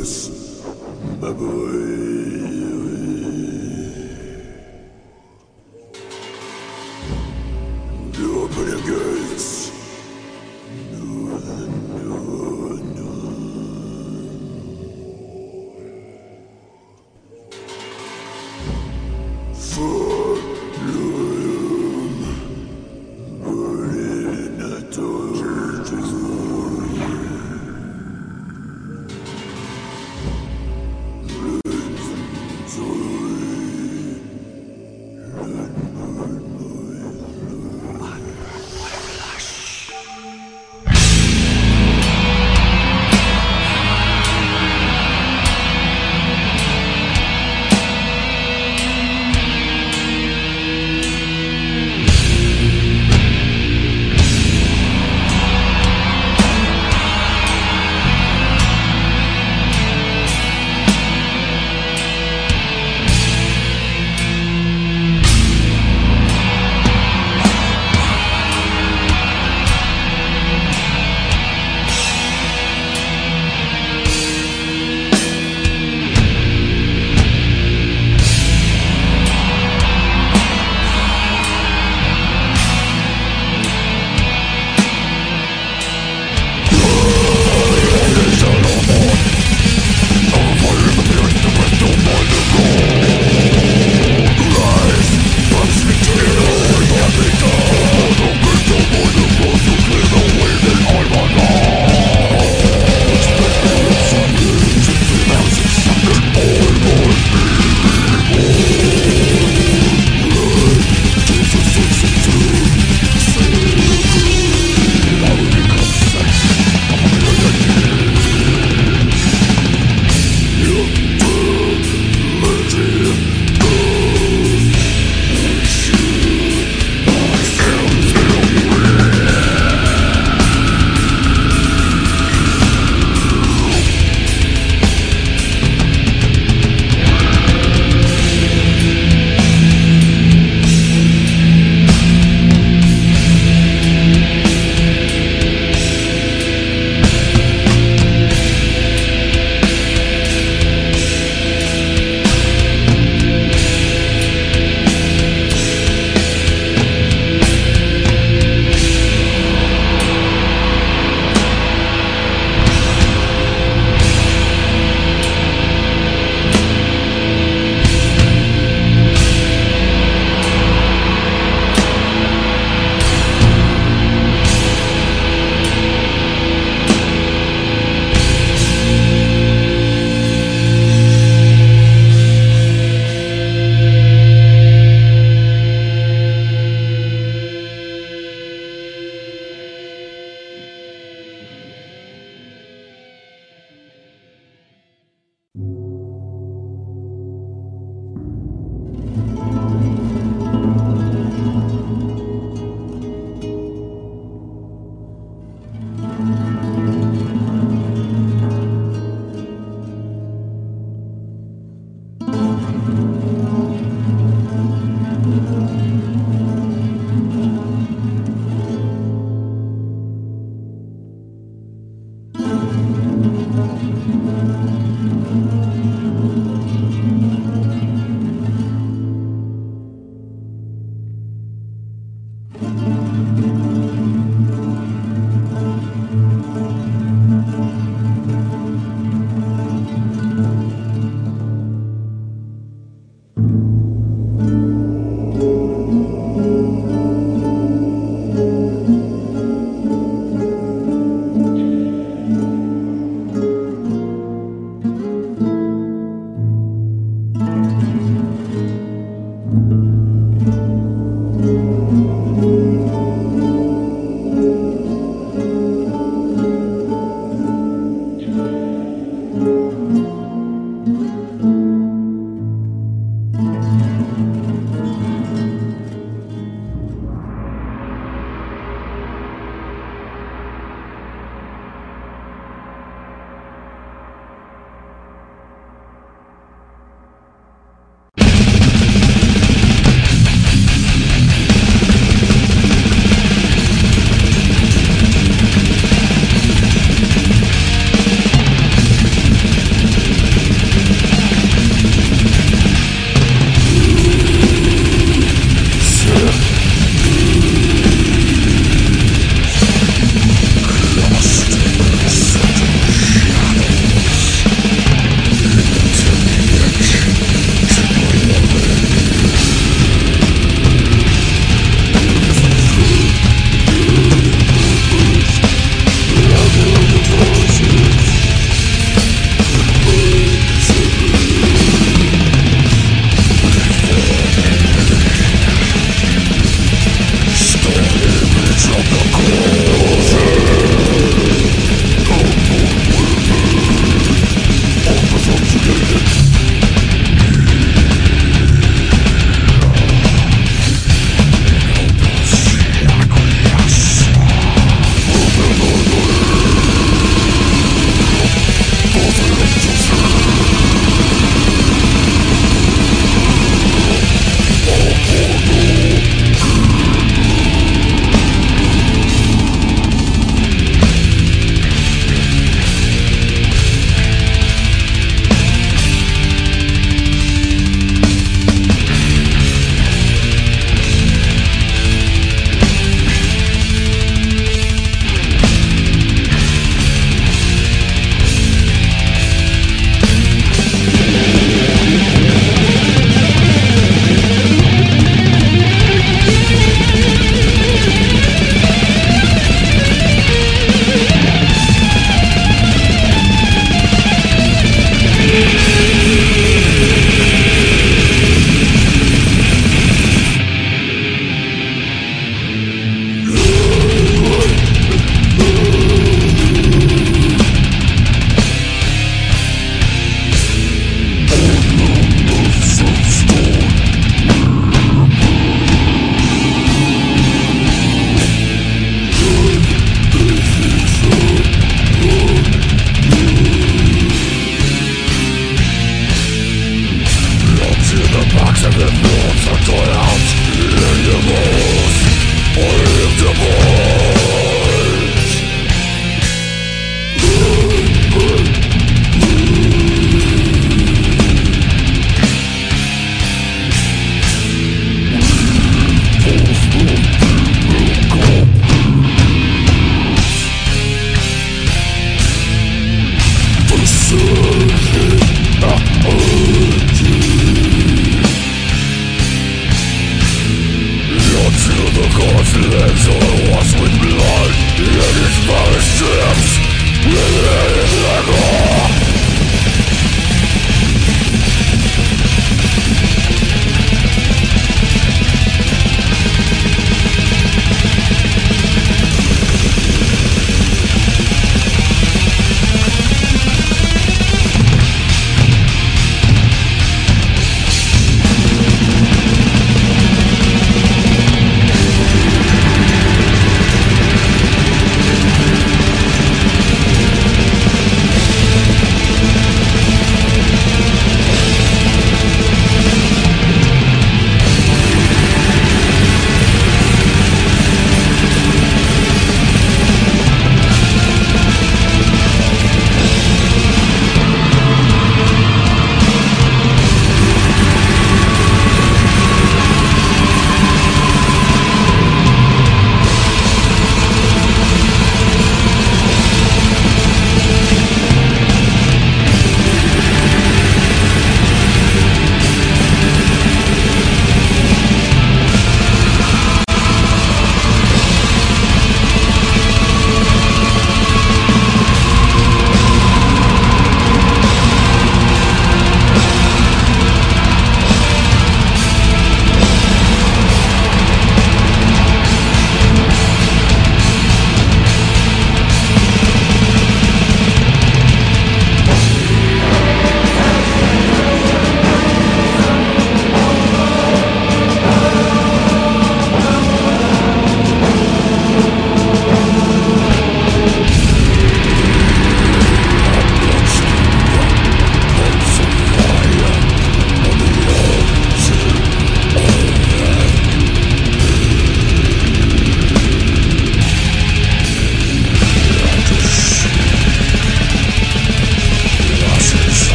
Música